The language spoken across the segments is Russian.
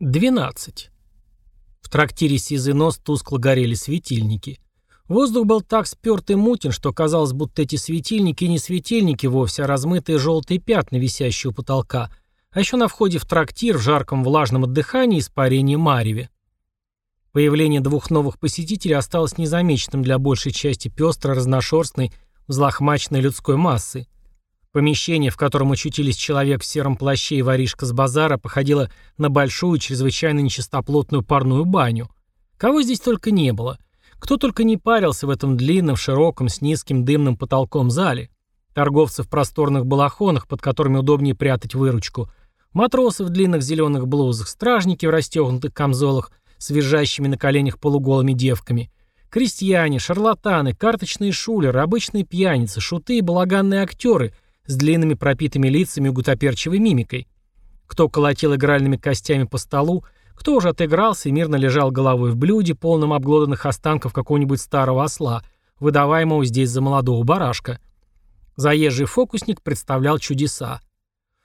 12. В трактире «Сизый нос» тускло горели светильники. Воздух был так спёрт и мутен, что казалось, будто эти светильники не светильники вовсе, а размытые желтые пятна, висящие у потолка, а еще на входе в трактир в жарком влажном отдыхании испарении мареве. Появление двух новых посетителей осталось незамеченным для большей части пестрой, разношерстной, взлохмаченной людской массы. Помещение, в котором очутились человек в сером плаще и воришка с базара, походило на большую, чрезвычайно нечистоплотную парную баню. Кого здесь только не было. Кто только не парился в этом длинном, широком, с низким дымным потолком зале. Торговцы в просторных балахонах, под которыми удобнее прятать выручку. Матросы в длинных зеленых блузах, стражники в расстегнутых камзолах с визжащими на коленях полуголыми девками. Крестьяне, шарлатаны, карточные шулеры, обычные пьяницы, шуты и балаганные актеры – с длинными пропитыми лицами и гутоперчивой мимикой. Кто колотил игральными костями по столу, кто уже отыгрался и мирно лежал головой в блюде, полном обглоданных останков какого-нибудь старого осла, выдаваемого здесь за молодого барашка. Заезжий фокусник представлял чудеса.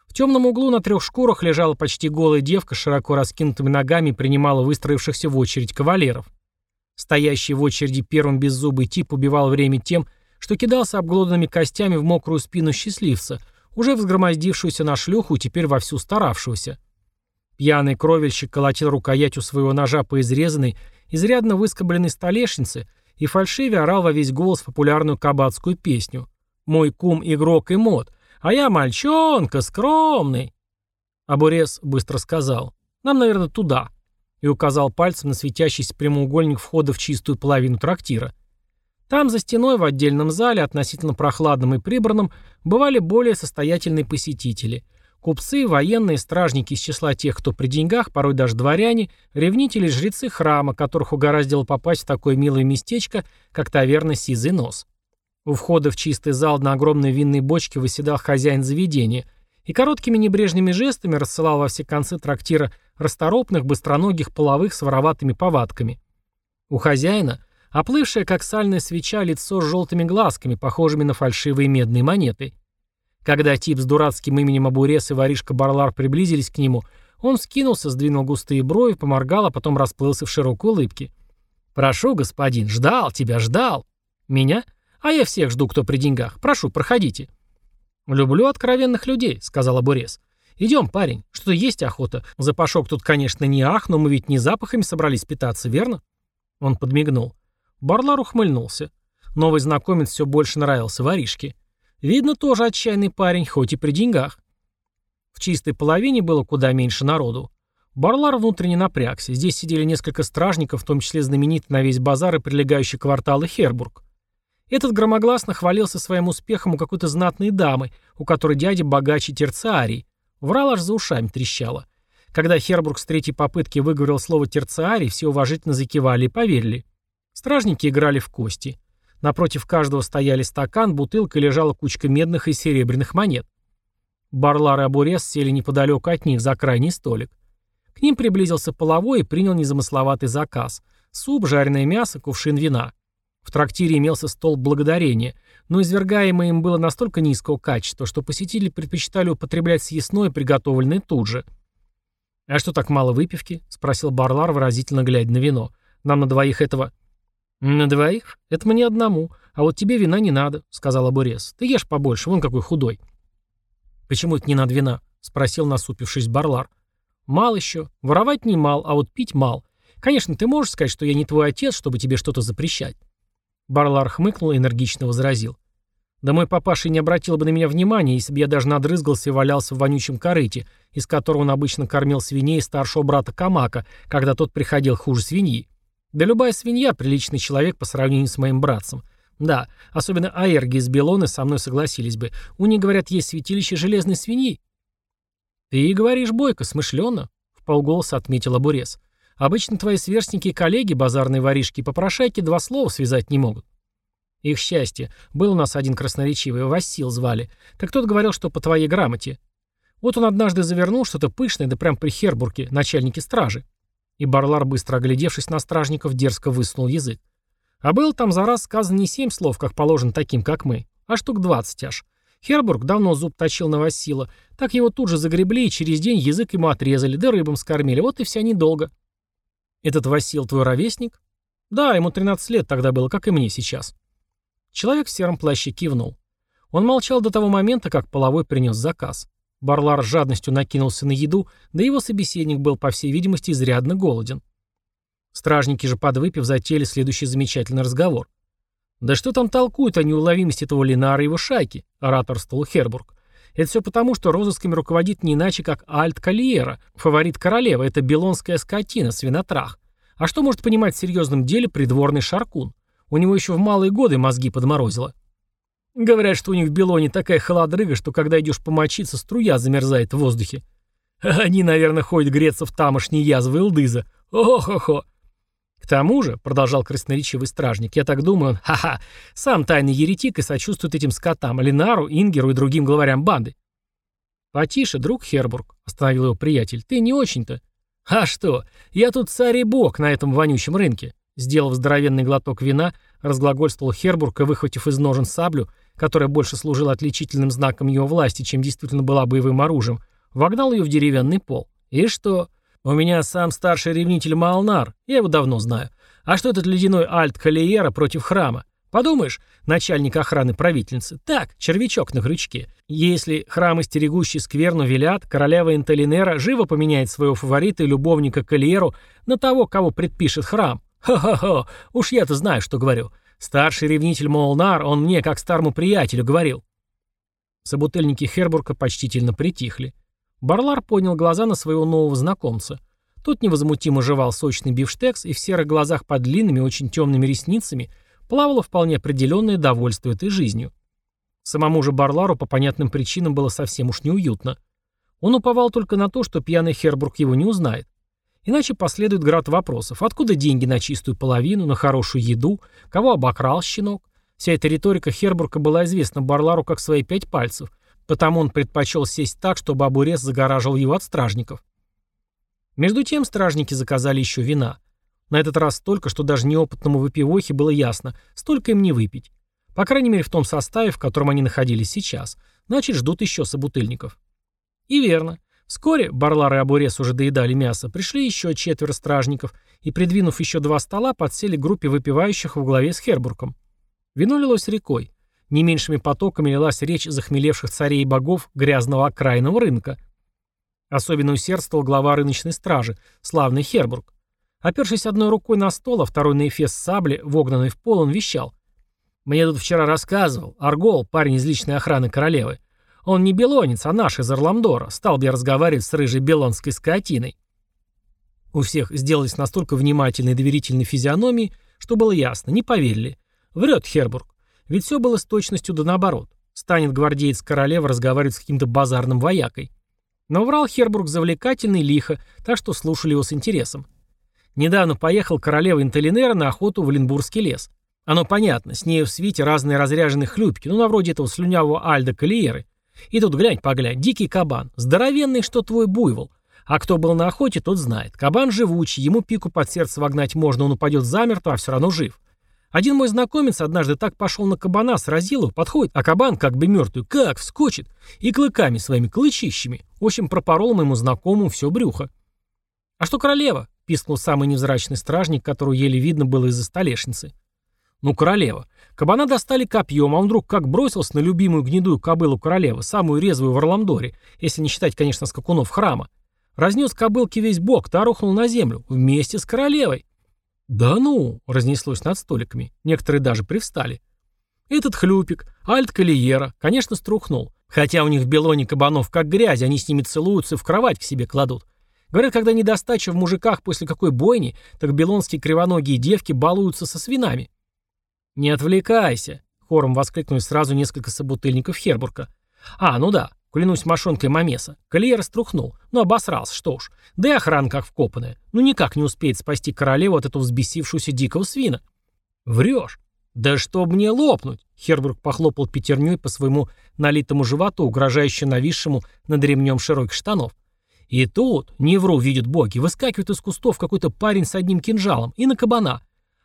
В темном углу на трех шкурах лежала почти голая девка с широко раскинутыми ногами и принимала выстроившихся в очередь кавалеров. Стоящий в очереди первым беззубый тип убивал время тем, что кидался обглоданными костями в мокрую спину счастливца, уже взгромоздившуюся на шлюху и теперь вовсю старавшегося. Пьяный кровельщик колотил рукоятью своего ножа по изрезанной, изрядно выскобленной столешнице и фальшиве орал во весь голос популярную кабацкую песню «Мой кум игрок и мод, а я мальчонка, скромный». Абурес быстро сказал «Нам, наверное, туда» и указал пальцем на светящийся прямоугольник входа в чистую половину трактира. Там, за стеной, в отдельном зале, относительно прохладном и прибранном, бывали более состоятельные посетители. Купцы, военные, стражники из числа тех, кто при деньгах, порой даже дворяне, ревнители жрецы храма, которых угораздило попасть в такое милое местечко, как таверна «Сизый нос». У входа в чистый зал на огромной винной бочке выседал хозяин заведения и короткими небрежными жестами рассылал во все концы трактира расторопных, быстроногих, половых с вороватыми повадками. У хозяина – Оплывшее, как сальная свеча, лицо с желтыми глазками, похожими на фальшивые медные монеты. Когда тип с дурацким именем Абурес и воришка Барлар приблизились к нему, он скинулся, сдвинул густые брови, поморгал, а потом расплылся в широкой улыбке. «Прошу, господин, ждал тебя, ждал». «Меня? А я всех жду, кто при деньгах. Прошу, проходите». «Люблю откровенных людей», — сказал Абурес. «Идем, парень, что-то есть охота. Запашок тут, конечно, не ах, но мы ведь не запахами собрались питаться, верно?» Он подмигнул. Барлар ухмыльнулся. Новый знакомец все больше нравился воришке. Видно, тоже отчаянный парень, хоть и при деньгах. В чистой половине было куда меньше народу. Барлар внутренне напрягся. Здесь сидели несколько стражников, в том числе знаменитый на весь базар и прилегающие кварталы Хербург. Этот громогласно хвалился своим успехом у какой-то знатной дамы, у которой дядя богаче терциарий. Врал аж за ушами трещало. Когда Хербург с третьей попытки выговорил слово терциарий, все уважительно закивали и поверили. Стражники играли в кости. Напротив каждого стояли стакан, бутылка и лежала кучка медных и серебряных монет. Барлар и Абурес сели неподалеку от них за крайний столик. К ним приблизился половой и принял незамысловатый заказ. Суп, жареное мясо, кувшин вина. В трактире имелся стол благодарения, но извергаемое им было настолько низкого качества, что посетители предпочитали употреблять съестное, приготовленное тут же. «А что так мало выпивки?» — спросил Барлар, выразительно глядя на вино. «Нам на двоих этого...» «На двоих? Это мне одному. А вот тебе вина не надо», — сказал Абурес. «Ты ешь побольше, вон какой худой». «Почему это не надо вина?» — спросил, насупившись Барлар. «Мал еще. Воровать не мал, а вот пить мал. Конечно, ты можешь сказать, что я не твой отец, чтобы тебе что-то запрещать». Барлар хмыкнул и энергично возразил. «Да мой папаша не обратил бы на меня внимания, если бы я даже надрызгался и валялся в вонючем корыте, из которого он обычно кормил свиней старшего брата Камака, когда тот приходил хуже свиньи. Да любая свинья – приличный человек по сравнению с моим братцем. Да, особенно аэрги из Белоны со мной согласились бы. У них, говорят, есть святилище железной свиньи. Ты говоришь бойко, смышленно, — в полголоса отметил Бурес. Обычно твои сверстники и коллеги, базарные воришки и попрошайки, два слова связать не могут. Их счастье. Был у нас один красноречивый, Васил звали. Так тот говорил, что по твоей грамоте. Вот он однажды завернул что-то пышное, да прям при Хербурге, начальнике стражи. И Барлар, быстро оглядевшись на стражников, дерзко высунул язык. А было там за раз сказано не семь слов, как положено таким, как мы, а штук двадцать аж. Хербург давно зуб точил на Васила, так его тут же загребли, и через день язык ему отрезали, да рыбам скормили, вот и вся недолго. Этот Васил твой ровесник? Да, ему 13 лет тогда было, как и мне сейчас. Человек в сером плаще кивнул. Он молчал до того момента, как половой принес заказ. Барлар с жадностью накинулся на еду, да его собеседник был, по всей видимости, изрядно голоден. Стражники же, подвыпив, затеяли следующий замечательный разговор. «Да что там толкуют о неуловимости этого Ленара и его шайки?» – ораторствовал Хербург. «Это все потому, что розысками руководит не иначе, как Альт Кальера, фаворит королевы, это белонская скотина, свинотрах. А что может понимать в серьезном деле придворный шаркун? У него еще в малые годы мозги подморозило». Говорят, что у них в Белоне такая холодрыга, что когда идешь помочиться, струя замерзает в воздухе. Они, наверное, ходят греться в тамошние язвы Илдыза. Ох-хо-хо. К тому же, продолжал красноречивый стражник, я так думаю, ха-ха, сам тайный еретик и сочувствует этим скотам, Ленару, Ингеру и другим главарям банды. «Потише, друг Хербург», — остановил его приятель, — «ты не очень-то». «А что, я тут царь и бог на этом вонючем рынке», — сделав здоровенный глоток вина, разглагольствовал Хербург и, выхватив из ножен саблю, которая больше служила отличительным знаком его власти, чем действительно была боевым оружием, вогнал ее в деревянный пол. И что? У меня сам старший ревнитель Малнар, я его давно знаю. А что этот ледяной альт Калиера против храма? Подумаешь, начальник охраны правительницы. Так, червячок на крючке. Если храмы, стерегущий скверну, велят, королева Интелинера живо поменяет своего фаворита и любовника Калиеру на того, кого предпишет храм. Хо-хо-хо, уж я-то знаю, что говорю. Старший ревнитель Молнар, он мне, как старому приятелю, говорил. Собутыльники Хербурга почтительно притихли. Барлар поднял глаза на своего нового знакомца. Тот невозмутимо жевал сочный бифштекс, и в серых глазах под длинными, очень темными ресницами плавало вполне определенное довольство этой жизнью. Самому же Барлару по понятным причинам было совсем уж неуютно. Он уповал только на то, что пьяный Хербург его не узнает. Иначе последует град вопросов. Откуда деньги на чистую половину, на хорошую еду? Кого обокрал щенок? Вся эта риторика Хербурга была известна Барлару как свои пять пальцев, потому он предпочел сесть так, чтобы Абурес загораживал его от стражников. Между тем стражники заказали еще вина. На этот раз столько, что даже неопытному выпивохе было ясно, столько им не выпить. По крайней мере в том составе, в котором они находились сейчас. Значит, ждут еще собутыльников. И верно. Вскоре, Барлар и Абурес уже доедали мясо, пришли еще четверо стражников и, придвинув еще два стола, подсели группе выпивающих во главе с Хербургом. Вино лилось рекой. Не меньшими потоками лилась речь захмелевших царей и богов грязного окраинного рынка. Особенно усердствовал глава рыночной стражи, славный Хербург. Опершись одной рукой на стол, а второй на эфес сабли, вогнанный в пол, он вещал. «Мне тут вчера рассказывал, Аргол, парень из личной охраны королевы, он не белонец, а наш из Орламдора. Стал бы я разговаривать с рыжей белонской скотиной. У всех сделались настолько внимательные и доверительные физиономии, что было ясно, не поверили. Врет Хербург. Ведь все было с точностью да наоборот. Станет гвардеец королевы разговаривать с каким-то базарным воякой. Но врал Хербург завлекательный лихо, так что слушали его с интересом. Недавно поехал королева Интелинера на охоту в Ленбургский лес. Оно понятно, с ней в свите разные разряженные хлюпки, ну на вроде этого слюнявого Альда Калиеры, и тут глянь-поглянь, дикий кабан, здоровенный, что твой буйвол. А кто был на охоте, тот знает. Кабан живучий, ему пику под сердце вогнать можно, он упадет замертво, а все равно жив. Один мой знакомец однажды так пошел на кабана, сразил его, подходит, а кабан как бы мертвый, как вскочит, и клыками своими клычищами. В общем, пропорол моему знакомому все брюхо. «А что королева?» — пискнул самый невзрачный стражник, которого еле видно было из-за столешницы. Ну, королева. Кабана достали копьем, а он вдруг как бросился на любимую гнедую кобылу королевы, самую резвую в Орламдоре, если не считать, конечно, скакунов храма. Разнес кобылке весь бок, та рухнул на землю, вместе с королевой. «Да ну!» — разнеслось над столиками. Некоторые даже привстали. Этот хлюпик, Альт Калиера, конечно, струхнул. Хотя у них в Белоне кабанов как грязь, они с ними целуются и в кровать к себе кладут. Говорят, когда недостача в мужиках после какой бойни, так белонские кривоногие девки балуются со свинами. «Не отвлекайся!» — хором воскликнули сразу несколько собутыльников Хербурга. «А, ну да, клянусь мошонкой Мамеса. Кольер струхнул. Ну, обосрался, что уж. Да и охрана как вкопанная. Ну, никак не успеет спасти королеву от этого взбесившегося дикого свина». «Врешь!» «Да чтоб мне лопнуть!» Хербург похлопал пятерней по своему налитому животу, угрожающе нависшему над ремнем широких штанов. И тут, не вру, видят боги, выскакивает из кустов какой-то парень с одним кинжалом и на кабана.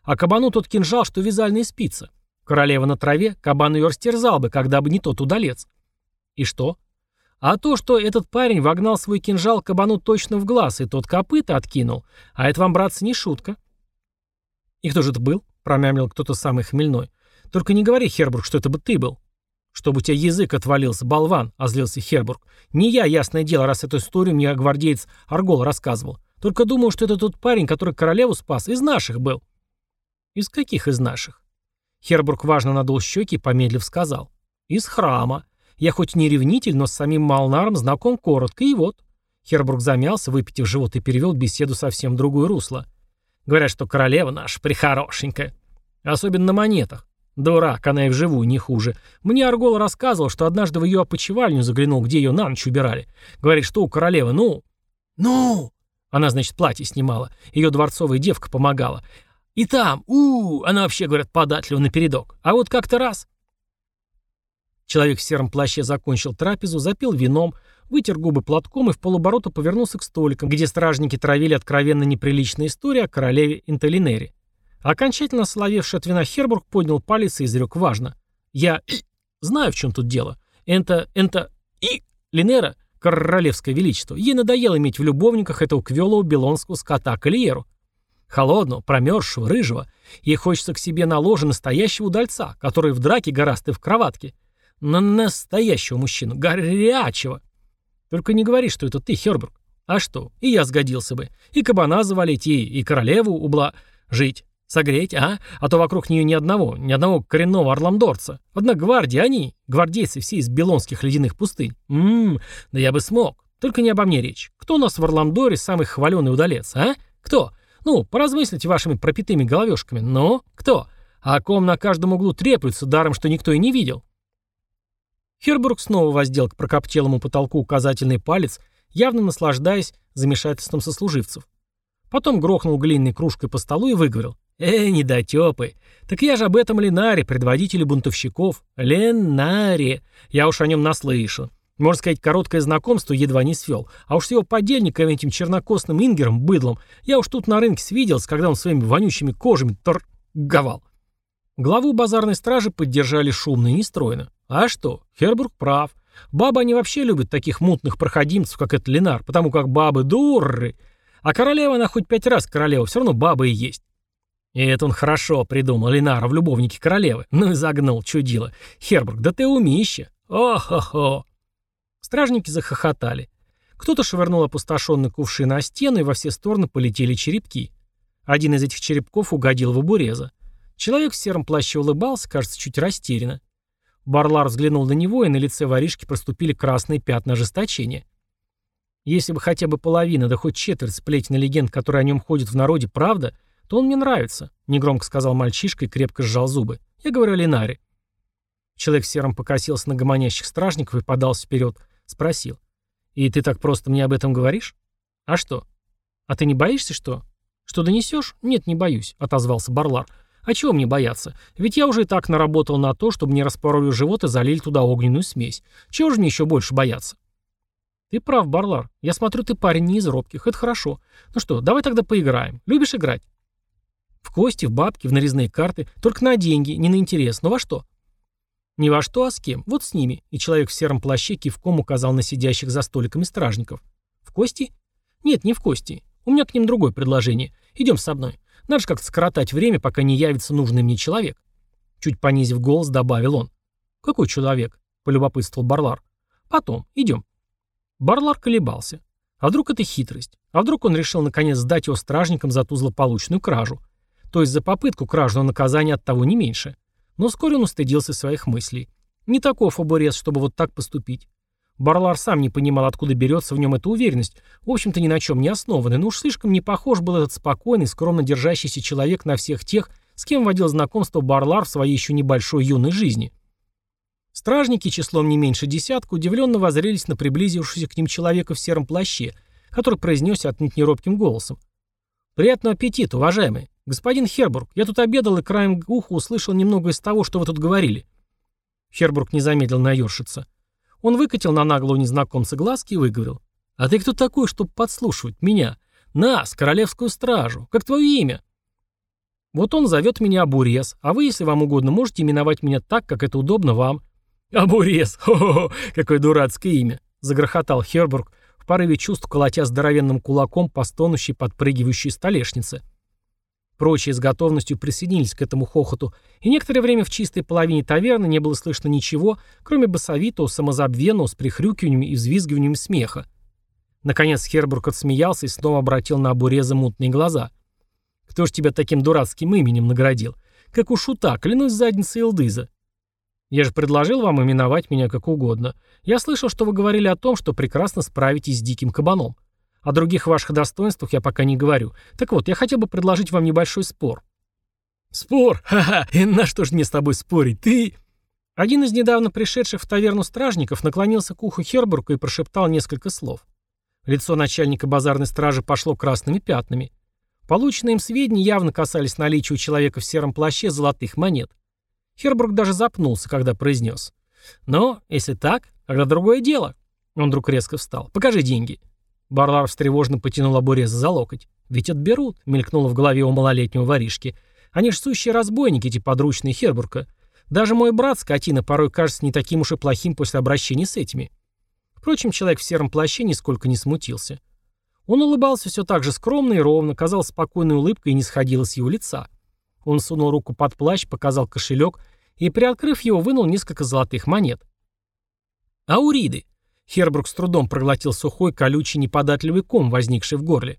А кабану тот кинжал, что вязальные спицы. Королева на траве, кабан ее растерзал бы, когда бы не тот удалец. И что? А то, что этот парень вогнал свой кинжал кабану точно в глаз, и тот копыта откинул. А это вам, братцы, не шутка. И кто же это был? Промямлил кто-то самый хмельной. Только не говори, Хербург, что это бы ты был. Чтобы у тебя язык отвалился, болван, озлился Хербург. Не я, ясное дело, раз эту историю мне гвардеец Аргол рассказывал. Только думал, что это тот парень, который королеву спас, из наших был. Из каких из наших? Хербург важно надул щеки и помедлив сказал. Из храма. Я хоть не ревнитель, но с самим Малнаром знаком коротко, и вот. Хербург замялся, выпитив живот и перевел беседу совсем в другое русло. Говорят, что королева наша прихорошенькая. Особенно на монетах. Дурак, она и вживую не хуже. Мне Аргол рассказывал, что однажды в ее опочивальню заглянул, где ее на ночь убирали. Говорит, что у королевы, ну... Ну... Она, значит, платье снимала. Ее дворцовая девка помогала. И там, у, -у она вообще, говорят, податлива напередок. А вот как-то раз... Человек в сером плаще закончил трапезу, запил вином, вытер губы платком и в полоборота повернулся к столикам, где стражники травили откровенно неприличные истории о королеве Интелинере. Окончательно соловевший от вина Хербург поднял палец и изрек важно. «Я знаю, в чем тут дело. Это, это, и, Линера, королевское величество, ей надоело иметь в любовниках этого квелого белонского скота Калиеру. Холодного, промерзшего, рыжего. Ей хочется к себе на ложе настоящего удальца, который в драке гораст и в кроватке. На настоящего мужчину, горячего. Только не говори, что это ты, Херберг. А что, и я сгодился бы. И кабана завалить, и, и королеву убла... жить. Согреть, а? А то вокруг нее ни одного, ни одного коренного орламдорца. Одна гвардия, они, гвардейцы все из белонских ледяных пустынь. Ммм, да я бы смог. Только не обо мне речь. Кто у нас в Орламдоре самый хваленый удалец, а? Кто? Ну, поразмыслите вашими пропитыми головешками. Но кто? А о ком на каждом углу треплются, даром, что никто и не видел. Хербург снова воздел к прокоптелому потолку указательный палец, явно наслаждаясь замешательством сослуживцев. Потом грохнул глиняной кружкой по столу и выговорил. «Эй, недотёпы! Так я же об этом Ленаре, предводителе бунтовщиков. Ленаре! Я уж о нем наслышал. Можно сказать, короткое знакомство едва не свел. А уж с его подельником, этим чернокосным ингером, быдлом, я уж тут на рынке свиделся, когда он своими вонючими кожами торговал. Главу базарной стражи поддержали шумно и нестройно. А что, Хербург прав. Бабы они вообще любят таких мутных проходимцев, как этот Ленар, потому как бабы дурры. А королева она хоть пять раз королева, все равно баба и есть. И это он хорошо придумал, Ленара в любовнике королевы. Ну и загнул, чудило. Хербург, да ты умище. О-хо-хо. Стражники захохотали. Кто-то швырнул опустошенный кувшин на стену, и во все стороны полетели черепки. Один из этих черепков угодил в обуреза. Человек в сером плаще улыбался, кажется, чуть растерянно. Барлар взглянул на него, и на лице воришки проступили красные пятна ожесточения. Если бы хотя бы половина, да хоть четверть сплетен легенд, которые о нем ходят в народе, правда, то он мне нравится», — негромко сказал мальчишка и крепко сжал зубы. «Я говорю о Ленаре». Человек в сером покосился на гомонящих стражников и подался вперед. Спросил. «И ты так просто мне об этом говоришь?» «А что? А ты не боишься, что?» «Что донесешь?» «Нет, не боюсь», — отозвался Барлар. «А чего мне бояться? Ведь я уже и так наработал на то, чтобы мне распороли живот и залили туда огненную смесь. Чего же мне еще больше бояться?» «Ты прав, Барлар. Я смотрю, ты парень не из робких. Это хорошо. Ну что, давай тогда поиграем. Любишь играть?» В кости, в бабки, в нарезные карты. Только на деньги, не на интерес. Но во что? Не во что, а с кем. Вот с ними. И человек в сером плаще кивком указал на сидящих за столиками стражников. В кости? Нет, не в кости. У меня к ним другое предложение. Идем со мной. Надо же как-то скоротать время, пока не явится нужный мне человек. Чуть понизив голос, добавил он. Какой человек? Полюбопытствовал Барлар. Потом. Идем. Барлар колебался. А вдруг это хитрость? А вдруг он решил наконец сдать его стражникам за ту злополучную кражу? То есть за попытку кражи, но наказание от того не меньше. Но вскоре он устыдился своих мыслей. Не таков обурез, чтобы вот так поступить. Барлар сам не понимал, откуда берется в нем эта уверенность, в общем-то ни на чем не основанная, но уж слишком не похож был этот спокойный, скромно держащийся человек на всех тех, с кем водил знакомство Барлар в своей еще небольшой юной жизни. Стражники, числом не меньше десятка, удивленно воззрелись на приблизившегося к ним человека в сером плаще, который произнес отнюдь неробким голосом. «Приятного аппетита, уважаемые! Господин Хербург, я тут обедал и краем уха услышал немного из того, что вы тут говорили». Хербург не замедлил наершиться. Он выкатил на наглого незнакомца глазки и выговорил. «А ты кто такой, чтобы подслушивать меня? Нас, королевскую стражу. Как твое имя?» «Вот он зовет меня Абурес, а вы, если вам угодно, можете именовать меня так, как это удобно вам. «Абурез! Хо-хо-хо! Какое дурацкое имя!» — загрохотал Хербург, в порыве чувств колотя здоровенным кулаком по стонущей, подпрыгивающей столешнице. Прочие с готовностью присоединились к этому хохоту, и некоторое время в чистой половине таверны не было слышно ничего, кроме басовитого, самозабвенного, с прихрюкиванием и взвизгиванием смеха. Наконец Хербург отсмеялся и снова обратил на Абуреза мутные глаза. «Кто ж тебя таким дурацким именем наградил? Как у шута, клянусь задницей Элдыза. Я же предложил вам именовать меня как угодно. Я слышал, что вы говорили о том, что прекрасно справитесь с диким кабаном. О других ваших достоинствах я пока не говорю. Так вот, я хотел бы предложить вам небольшой спор». «Спор? Ха-ха! И на что же мне с тобой спорить? Ты...» Один из недавно пришедших в таверну стражников наклонился к уху Хербурга и прошептал несколько слов. Лицо начальника базарной стражи пошло красными пятнами. Полученные им сведения явно касались наличия у человека в сером плаще золотых монет. Хербург даже запнулся, когда произнес. «Но, если так, тогда другое дело». Он вдруг резко встал. «Покажи деньги». Барлар встревожно потянул обуреза за локоть. «Ведь отберут», — мелькнуло в голове у малолетнего воришки. «Они ж сущие разбойники, эти подручные Хербурга. Даже мой брат, скотина, порой кажется не таким уж и плохим после обращения с этими». Впрочем, человек в сером плаще нисколько не смутился. Он улыбался все так же скромно и ровно, казалось, спокойной улыбкой и не сходила с его лица. Он сунул руку под плащ, показал кошелек и, приоткрыв его, вынул несколько золотых монет. «Ауриды!» Хербрук с трудом проглотил сухой, колючий, неподатливый ком, возникший в горле.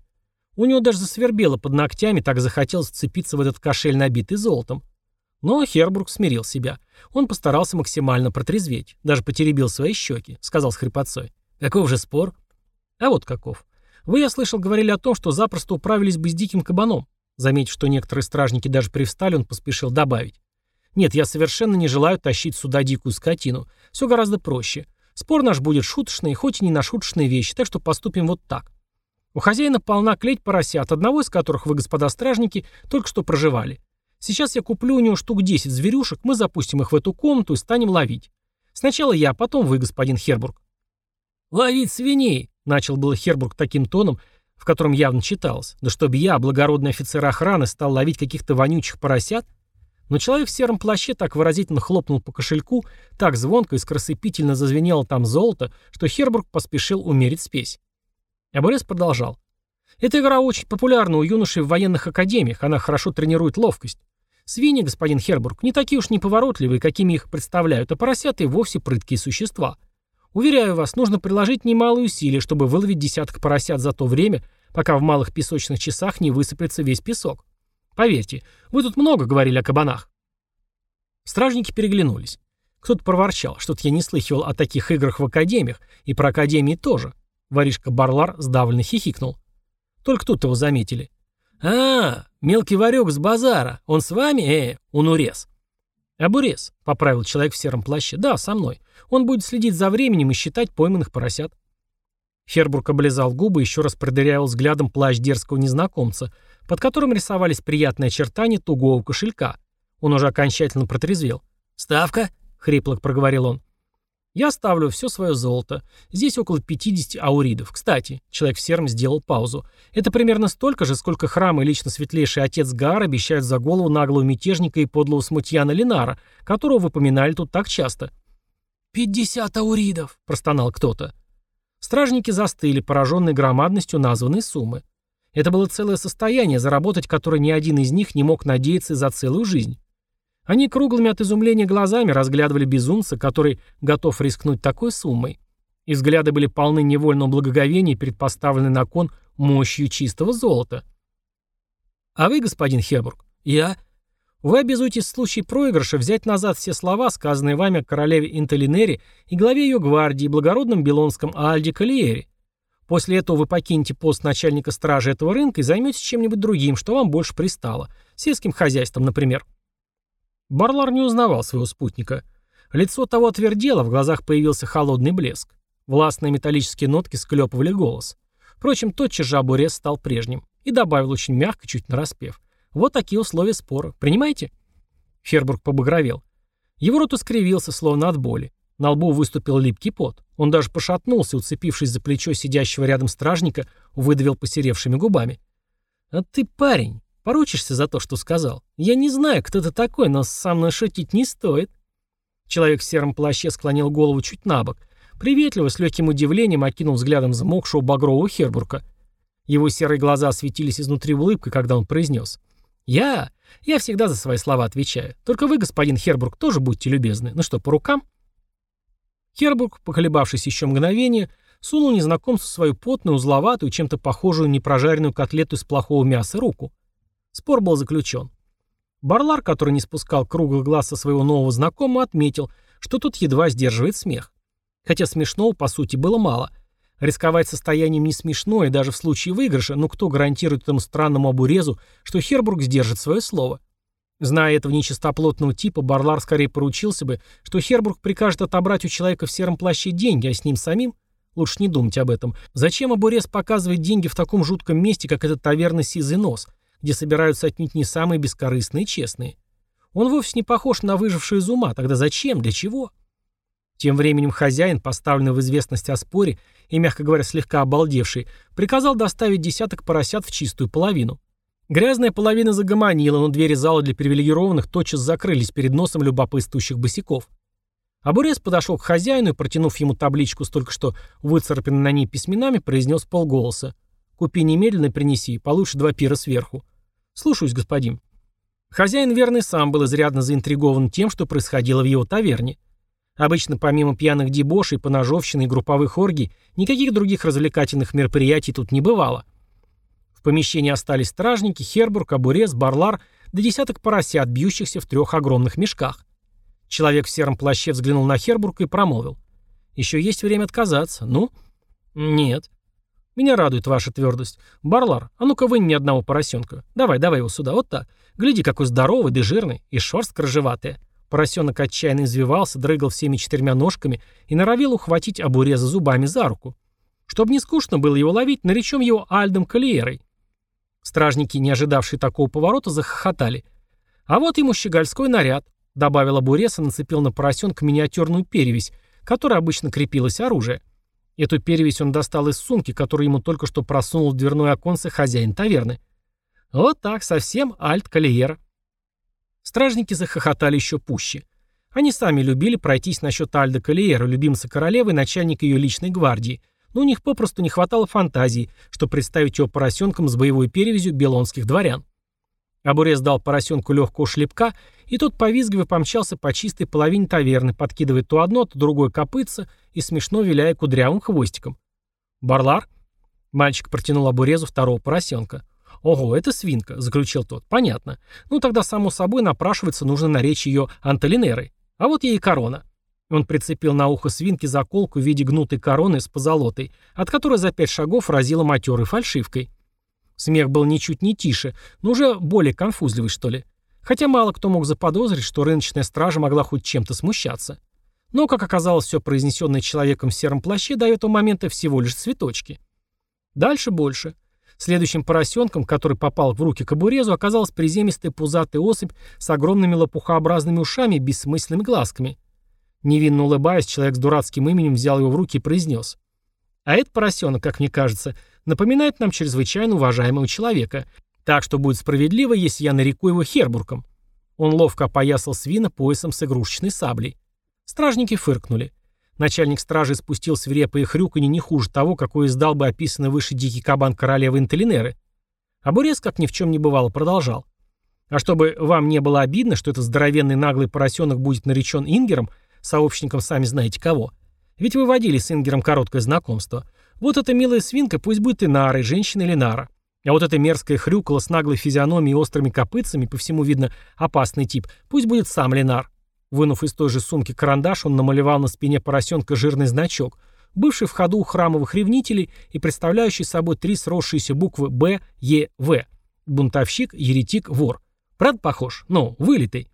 У него даже засвербело под ногтями, так захотелось вцепиться в этот кошель, набитый золотом. Но Хербрук смирил себя. Он постарался максимально протрезветь. Даже потеребил свои щеки. Сказал с хрипотцой. «Каков же спор?» «А вот каков. Вы, я слышал, говорили о том, что запросто управились бы с диким кабаном». Заметив, что некоторые стражники даже привстали, он поспешил добавить. «Нет, я совершенно не желаю тащить сюда дикую скотину. Все гораздо проще. Спор наш будет шуточный, хоть и не на шуточные вещи, так что поступим вот так. У хозяина полна клеть поросят, одного из которых вы, господа стражники, только что проживали. Сейчас я куплю у него штук 10 зверюшек, мы запустим их в эту комнату и станем ловить. Сначала я, потом вы, господин Хербург. «Ловить свиней!» — начал было Хербург таким тоном, в котором явно читалось. «Да чтобы я, благородный офицер охраны, стал ловить каких-то вонючих поросят?» Но человек в сером плаще так выразительно хлопнул по кошельку, так звонко и скросыпительно зазвенело там золото, что Хербург поспешил умерить спесь. А продолжал. «Эта игра очень популярна у юношей в военных академиях, она хорошо тренирует ловкость. Свиньи, господин Хербург, не такие уж неповоротливые, какими их представляют, а поросята и вовсе прыткие существа. Уверяю вас, нужно приложить немалые усилия, чтобы выловить десяток поросят за то время, пока в малых песочных часах не высыплется весь песок. Поверьте, вы тут много говорили о кабанах. Стражники переглянулись. Кто-то проворчал, что-то я не слыхивал о таких играх в академиях, и про академии тоже. Воришка Барлар сдавленно хихикнул. Только тут его заметили. «А, мелкий варек с базара. Он с вами? Э, он урез». «Абурез», — поправил человек в сером плаще. «Да, со мной. Он будет следить за временем и считать пойманных поросят». Хербург облизал губы и еще раз продырявил взглядом плащ дерзкого незнакомца, под которым рисовались приятные очертания тугого кошелька. Он уже окончательно протрезвел. «Ставка?» — хрипло проговорил он. «Я ставлю все свое золото. Здесь около 50 ауридов. Кстати, человек в сером сделал паузу. Это примерно столько же, сколько храм и лично светлейший отец Гар обещают за голову наглого мятежника и подлого смутьяна Линара, которого вы поминали тут так часто». «Пятьдесят ауридов!» — простонал кто-то. Стражники застыли, пораженные громадностью названной суммы. Это было целое состояние, заработать которое ни один из них не мог надеяться за целую жизнь. Они круглыми от изумления глазами разглядывали безумца, который готов рискнуть такой суммой. И взгляды были полны невольного благоговения перед поставленной на кон мощью чистого золота. «А вы, господин Хебург?» «Я?» «Вы обязуетесь в случае проигрыша взять назад все слова, сказанные вами о королеве Интелинере и главе ее гвардии, благородном белонском Альде Калиере. После этого вы покинете пост начальника стражи этого рынка и займетесь чем-нибудь другим, что вам больше пристало. Сельским хозяйством, например. Барлар не узнавал своего спутника. Лицо того отвердело, в глазах появился холодный блеск. Властные металлические нотки склепывали голос. Впрочем, тотчас же Абурес стал прежним и добавил очень мягко, чуть нараспев. Вот такие условия спора. Принимаете? Фербург побагровел. Его рот искривился, словно от боли. На лбу выступил липкий пот. Он даже пошатнулся, уцепившись за плечо сидящего рядом стражника, выдавил посеревшими губами. «А ты, парень, поручишься за то, что сказал? Я не знаю, кто ты такой, но со мной шутить не стоит». Человек в сером плаще склонил голову чуть на бок, приветливо, с легким удивлением окинул взглядом замокшего багрового Хербурга. Его серые глаза осветились изнутри улыбкой, когда он произнес. «Я? Я всегда за свои слова отвечаю. Только вы, господин Хербург, тоже будьте любезны. Ну что, по рукам?» Хербург, поколебавшись еще мгновение, сунул незнакомцу свою потную, узловатую, чем-то похожую непрожаренную котлету из плохого мяса руку. Спор был заключен. Барлар, который не спускал круглый глаз со своего нового знакомого, отметил, что тот едва сдерживает смех. Хотя смешного, по сути, было мало. Рисковать состоянием не смешно, и даже в случае выигрыша, но кто гарантирует этому странному обурезу, что Хербург сдержит свое слово? Зная этого нечистоплотного типа, Барлар скорее поручился бы, что Хербург прикажет отобрать у человека в сером плаще деньги, а с ним самим Лучше не думать об этом. Зачем Абурес показывает деньги в таком жутком месте, как этот таверна «Сизый нос», где собираются отнюдь не самые бескорыстные и честные? Он вовсе не похож на выжившего из ума. Тогда зачем? Для чего? Тем временем хозяин, поставленный в известность о споре и, мягко говоря, слегка обалдевший, приказал доставить десяток поросят в чистую половину. Грязная половина загомонила, но двери зала для привилегированных тотчас закрылись перед носом любопытствующих босиков. Абурес подошел к хозяину и, протянув ему табличку с только что выцарапанными на ней письменами, произнес полголоса. «Купи немедленно и принеси, получишь два пира сверху». «Слушаюсь, господин». Хозяин верный сам был изрядно заинтригован тем, что происходило в его таверне. Обычно помимо пьяных дебошей, поножовщины и групповых оргий, никаких других развлекательных мероприятий тут не бывало. В помещении остались стражники, Хербург, Абурес, Барлар да десяток поросят, бьющихся в трех огромных мешках. Человек в сером плаще взглянул на Хербурга и промолвил. «Еще есть время отказаться. Ну?» «Нет». «Меня радует ваша твердость. Барлар, а ну-ка вынь мне одного поросенка. Давай, давай его сюда, вот так. Гляди, какой здоровый да жирный, и шерстка рыжеватая». Поросенок отчаянно извивался, дрыгал всеми четырьмя ножками и норовил ухватить обуреза зубами за руку. Чтобы не скучно было его ловить, наречем его Альдом Калиерой. Стражники, не ожидавшие такого поворота, захохотали. А вот ему щегольской наряд. Добавил Абурес и нацепил на поросенка миниатюрную перевязь, которая обычно крепилась оружие. Эту перевязь он достал из сумки, которую ему только что просунул в дверное оконце хозяин таверны. Вот так, совсем альт-калиера. Стражники захохотали еще пуще. Они сами любили пройтись насчет Альда Калиера, любимца королевы и начальника ее личной гвардии, но у них попросту не хватало фантазии, чтобы представить его поросенком с боевой перевязью белонских дворян. Абурес дал поросенку легкого шлепка, и тот, повизгивая, помчался по чистой половине таверны, подкидывая то одно, то другое копытце и смешно виляя кудрявым хвостиком. «Барлар?» Мальчик протянул Абурезу второго поросенка. «Ого, это свинка», — заключил тот. «Понятно. Ну тогда, само собой, напрашивается, нужно наречь ее анталинерой. А вот ей корона». Он прицепил на ухо свинки заколку в виде гнутой короны с позолотой, от которой за пять шагов разила матерой фальшивкой. Смех был ничуть не тише, но уже более конфузливый, что ли. Хотя мало кто мог заподозрить, что рыночная стража могла хоть чем-то смущаться. Но, как оказалось, все произнесенное человеком в сером плаще до этого момента всего лишь цветочки. Дальше больше. Следующим поросенком, который попал в руки кобурезу, оказалась приземистая пузатая особь с огромными лопухообразными ушами и бессмысленными глазками. Невинно улыбаясь, человек с дурацким именем взял его в руки и произнес. А этот поросенок, как мне кажется, напоминает нам чрезвычайно уважаемого человека. Так что будет справедливо, если я нареку его Хербургом. Он ловко опоясал свина поясом с игрушечной саблей. Стражники фыркнули. Начальник стражи спустил свирепые хрюканье не хуже того, какой издал бы описанный выше дикий кабан королевы Интелинеры. А Бурец, как ни в чем не бывало, продолжал. А чтобы вам не было обидно, что этот здоровенный наглый поросенок будет наречен Ингером, сообщником сами знаете кого, ведь вы водили с Ингером короткое знакомство, вот эта милая свинка пусть будет Инарой, женщина или Нара. А вот эта мерзкая хрюкала с наглой физиономией и острыми копытцами, по всему видно опасный тип, пусть будет сам Ленар. Вынув из той же сумки карандаш, он намалевал на спине поросенка жирный значок, бывший в ходу у храмовых ревнителей и представляющий собой три сросшиеся буквы Б, Е, В. Бунтовщик, еретик, вор. Правда похож? Ну, вылитый.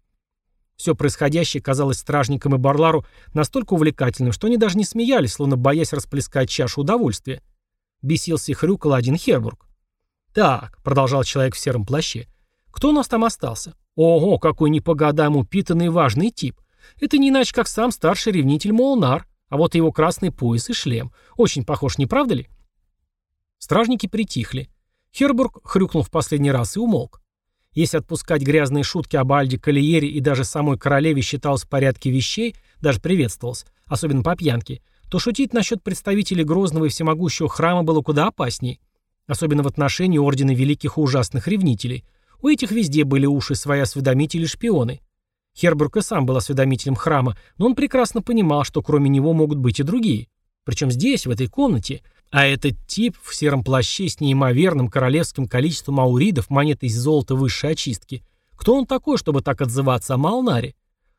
Все происходящее казалось стражникам и Барлару настолько увлекательным, что они даже не смеялись, словно боясь расплескать чашу удовольствия. Бесился и хрюкал один Хербург. «Так», — продолжал человек в сером плаще, — «кто у нас там остался? Ого, какой не по годам упитанный и важный тип. Это не иначе, как сам старший ревнитель Молнар, а вот его красный пояс и шлем. Очень похож, не правда ли?» Стражники притихли. Хербург хрюкнул в последний раз и умолк. Если отпускать грязные шутки об Альде Калиере и даже самой королеве считалось в порядке вещей, даже приветствовалось, особенно по пьянке, то шутить насчет представителей грозного и всемогущего храма было куда опасней. Особенно в отношении Ордена Великих и Ужасных Ревнителей. У этих везде были уши свои осведомители-шпионы. Хербург и сам был осведомителем храма, но он прекрасно понимал, что кроме него могут быть и другие. Причем здесь, в этой комнате. А этот тип в сером плаще с неимоверным королевским количеством ауридов, монет из золота высшей очистки. Кто он такой, чтобы так отзываться о Малнаре?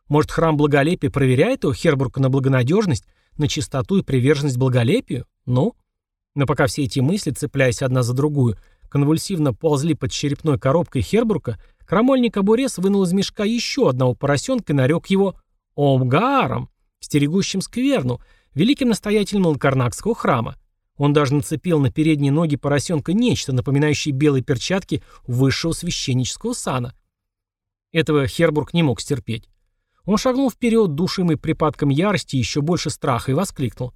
Может, храм благолепия проверяет его, Хербурга, на благонадежность, на чистоту и приверженность благолепию? Ну? Но пока все эти мысли, цепляясь одна за другую, конвульсивно ползли под черепной коробкой Хербурга, крамольник Абурес вынул из мешка еще одного поросенка и нарек его Омгааром, стерегущим скверну, великим настоятелем Ланкарнакского храма. Он даже нацепил на передние ноги поросенка нечто, напоминающее белые перчатки высшего священнического сана. Этого Хербург не мог стерпеть. Он шагнул вперед, душимый припадком ярости и еще больше страха, и воскликнул.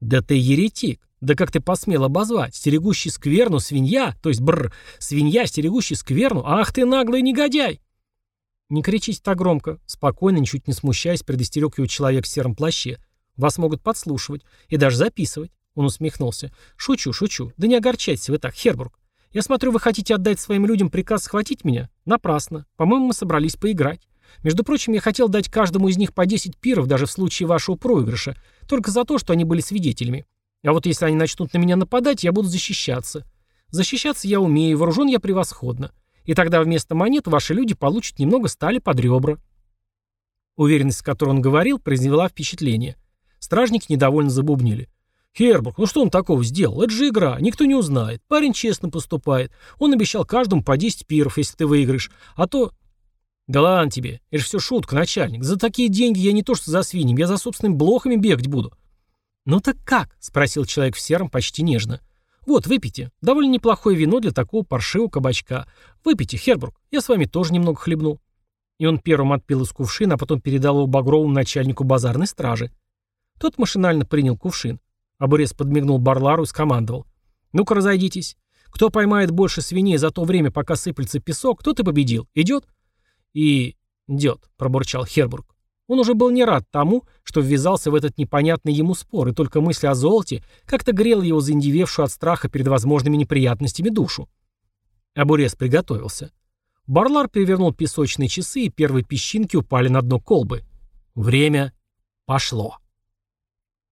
«Да ты еретик! Да как ты посмел обозвать? Стерегущий скверну свинья, то есть бр, свинья, стерегущий скверну? Ах ты наглый негодяй!» «Не кричите так громко», — спокойно, ничуть не смущаясь, предостерег его человек в сером плаще. «Вас могут подслушивать и даже записывать». Он усмехнулся. «Шучу, шучу. Да не огорчайтесь вы так, Хербург. Я смотрю, вы хотите отдать своим людям приказ схватить меня? Напрасно. По-моему, мы собрались поиграть. Между прочим, я хотел дать каждому из них по 10 пиров даже в случае вашего проигрыша, только за то, что они были свидетелями. А вот если они начнут на меня нападать, я буду защищаться. Защищаться я умею, вооружен я превосходно. И тогда вместо монет ваши люди получат немного стали под ребра». Уверенность, с которой он говорил, произвела впечатление. Стражники недовольно забубнили. «Хербург, ну что он такого сделал? Это же игра, никто не узнает. Парень честно поступает. Он обещал каждому по 10 пиров, если ты выиграешь. А то...» «Да ладно тебе, это же все шутка, начальник. За такие деньги я не то что за свиньем, я за собственными блохами бегать буду». «Ну так как?» — спросил человек в сером почти нежно. «Вот, выпейте. Довольно неплохое вино для такого паршивого кабачка. Выпейте, Хербург, я с вами тоже немного хлебну». И он первым отпил из кувшина, а потом передал его багровому начальнику базарной стражи. Тот машинально принял кувшин. Абурес подмигнул Барлару и скомандовал. «Ну-ка, разойдитесь. Кто поймает больше свиней за то время, пока сыплется песок, тот и победил. Идет?» «И... идет», — пробурчал Хербург. Он уже был не рад тому, что ввязался в этот непонятный ему спор, и только мысль о золоте как-то грела его заиндевевшую от страха перед возможными неприятностями душу. Абурес приготовился. Барлар перевернул песочные часы, и первые песчинки упали на дно колбы. Время пошло.